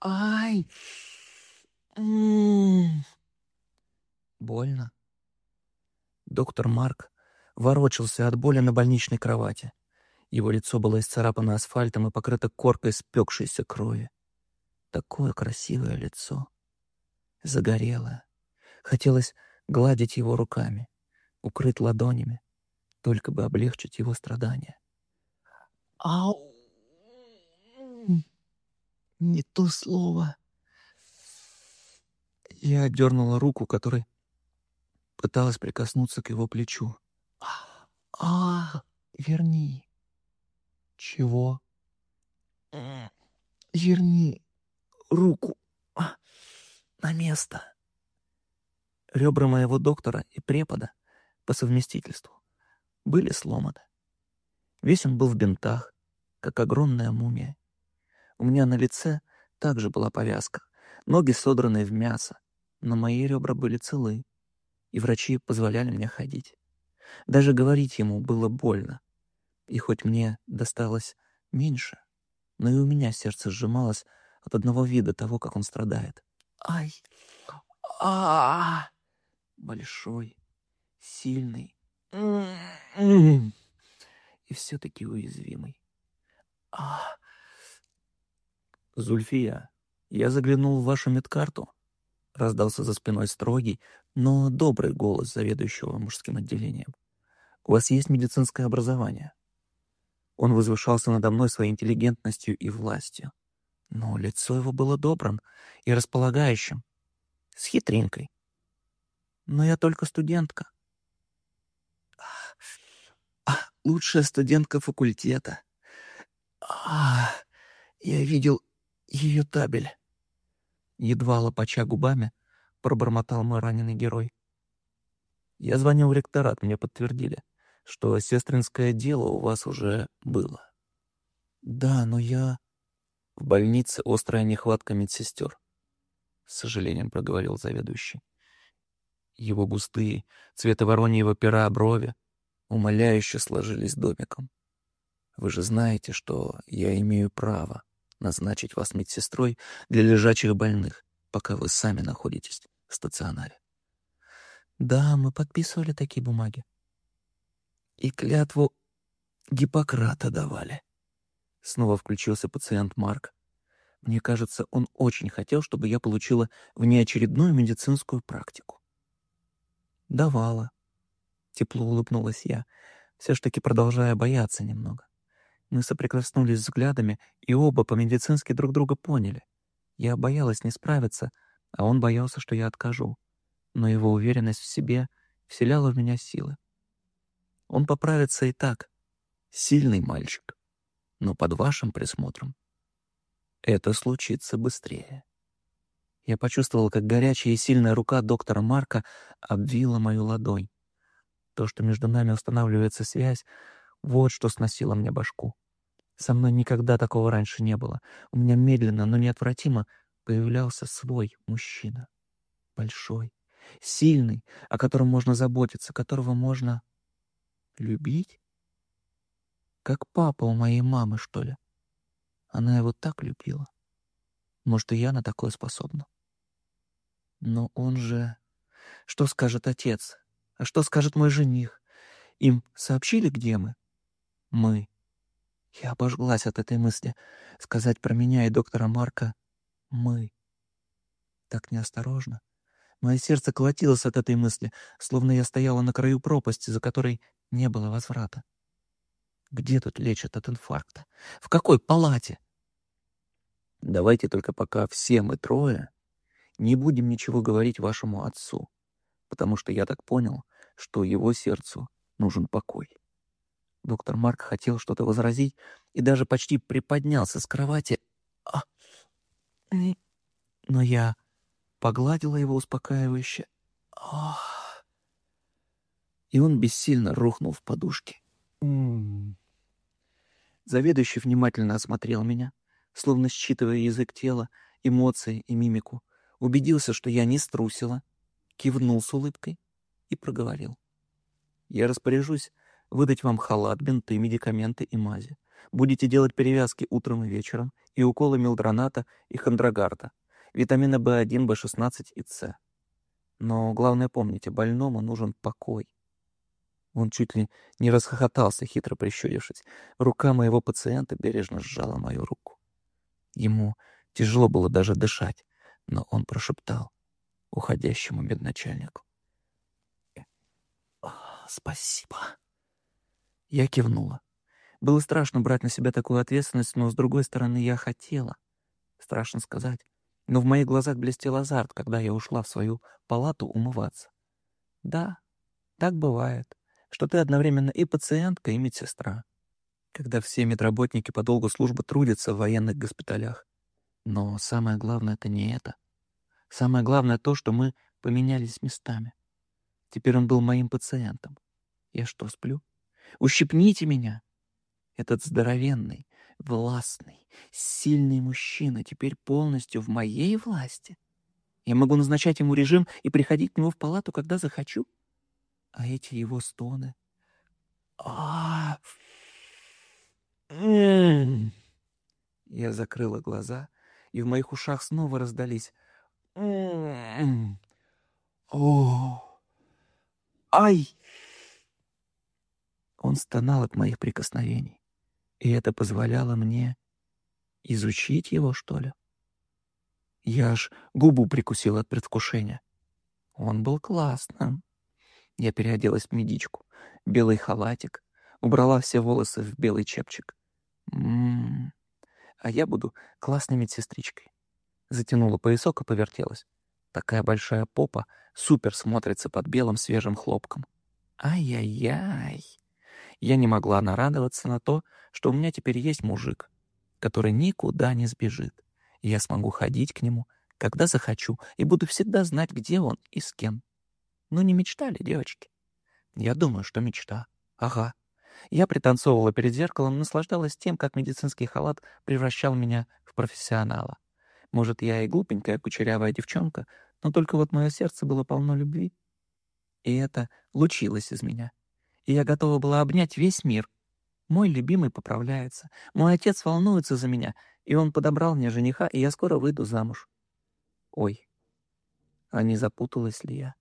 Ай! М. Больно. Доктор Марк ворочался от боли на больничной кровати. Его лицо было исцарапано асфальтом и покрыто коркой спекшейся крови. Такое красивое лицо. Загорелое. Хотелось гладить его руками, укрыть ладонями, только бы облегчить его страдания. Ау! Не то слово. Я отдернула руку, которой пыталась прикоснуться к его плечу. А, верни. Чего? Верни руку а, на место. Ребра моего доктора и препода по совместительству были сломаны. Весь он был в бинтах, как огромная мумия. У меня на лице также была повязка, ноги содраны в мясо, но мои ребра были целы, и врачи позволяли мне ходить. Даже говорить ему было больно. И хоть мне досталось меньше, но и у меня сердце сжималось от одного вида того, как он страдает. Ай! а Большой, сильный и все-таки уязвимый. А Зульфия, я заглянул в вашу медкарту. Раздался за спиной строгий, но добрый голос заведующего мужским отделением. У вас есть медицинское образование. Он возвышался надо мной своей интеллигентностью и властью. Но лицо его было добрым и располагающим, с хитринкой. Но я только студентка. А, лучшая студентка факультета. А, я видел ее табель. Едва лопача губами, пробормотал мой раненый герой. Я звонил в ректорат, мне подтвердили, что сестринское дело у вас уже было. Да, но я... В больнице острая нехватка медсестер. С сожалением проговорил заведующий. Его густые, цвета вороньего пера брови умоляюще сложились домиком. Вы же знаете, что я имею право назначить вас медсестрой для лежачих больных, пока вы сами находитесь в стационаре. Да, мы подписывали такие бумаги. И клятву Гиппократа давали. Снова включился пациент Марк. Мне кажется, он очень хотел, чтобы я получила внеочередную медицинскую практику. Давала. Тепло улыбнулась я, все ж таки продолжая бояться немного. Мы соприкоснулись взглядами и оба по-медицински друг друга поняли. Я боялась не справиться, а он боялся, что я откажу. Но его уверенность в себе вселяла в меня силы. Он поправится и так. Сильный мальчик. Но под вашим присмотром это случится быстрее. Я почувствовал, как горячая и сильная рука доктора Марка обвила мою ладонь. То, что между нами устанавливается связь, вот что сносило мне башку. Со мной никогда такого раньше не было. У меня медленно, но неотвратимо появлялся свой мужчина. Большой, сильный, о котором можно заботиться, которого можно любить. Как папа у моей мамы, что ли. Она его так любила. Может, и я на такое способна. Но он же... Что скажет отец? А что скажет мой жених? Им сообщили, где мы? Мы. Я обожглась от этой мысли. Сказать про меня и доктора Марка «мы». Так неосторожно. Мое сердце колотилось от этой мысли, словно я стояла на краю пропасти, за которой не было возврата. Где тут лечат от инфаркта? В какой палате? Давайте только пока все мы трое не будем ничего говорить вашему отцу, потому что я так понял, что его сердцу нужен покой. Доктор Марк хотел что-то возразить и даже почти приподнялся с кровати. А... Но я погладила его успокаивающе. И он бессильно рухнул в подушки. Заведующий внимательно осмотрел меня, словно считывая язык тела, эмоции и мимику, убедился, что я не струсила, кивнул с улыбкой и проговорил. «Я распоряжусь выдать вам халат, бинты, медикаменты и мази. Будете делать перевязки утром и вечером, и уколы милдроната и хондрогарда, витамина В1, В16 и С. Но главное помните, больному нужен покой. Он чуть ли не расхохотался, хитро прищурившись. Рука моего пациента бережно сжала мою руку. Ему тяжело было даже дышать, но он прошептал уходящему медначальнику. «Спасибо». Я кивнула. Было страшно брать на себя такую ответственность, но, с другой стороны, я хотела. Страшно сказать. Но в моих глазах блестел азарт, когда я ушла в свою палату умываться. Да, так бывает, что ты одновременно и пациентка, и медсестра. Когда все медработники по долгу службы трудятся в военных госпиталях. Но самое главное — это не это. Самое главное то, что мы поменялись местами. Теперь он был моим пациентом. Я что, сплю? Ущипните меня. Этот здоровенный, властный, сильный мужчина теперь полностью в моей власти. Я могу назначать ему режим и приходить к нему в палату, когда захочу. А эти его стоны... А, Я закрыла глаза, и в моих ушах снова раздались... О, ай! Он стонал от моих прикосновений, и это позволяло мне изучить его, что ли. Я аж губу прикусил от предвкушения. Он был классным. Я переоделась в медичку, белый халатик, убрала все волосы в белый чепчик. М-м-м. А я буду классной медсестричкой. Затянула поясок и повертелась. Такая большая попа супер смотрится под белым свежим хлопком. Ай-яй-яй. Я не могла нарадоваться на то, что у меня теперь есть мужик, который никуда не сбежит. И я смогу ходить к нему, когда захочу, и буду всегда знать, где он и с кем. Ну не мечтали, девочки? Я думаю, что мечта. Ага. Я пританцовывала перед зеркалом, наслаждалась тем, как медицинский халат превращал меня в профессионала. Может, я и глупенькая кучерявая девчонка, но только вот мое сердце было полно любви. И это лучилось из меня. И я готова была обнять весь мир. Мой любимый поправляется. Мой отец волнуется за меня, и он подобрал мне жениха, и я скоро выйду замуж. Ой, а не запуталась ли я?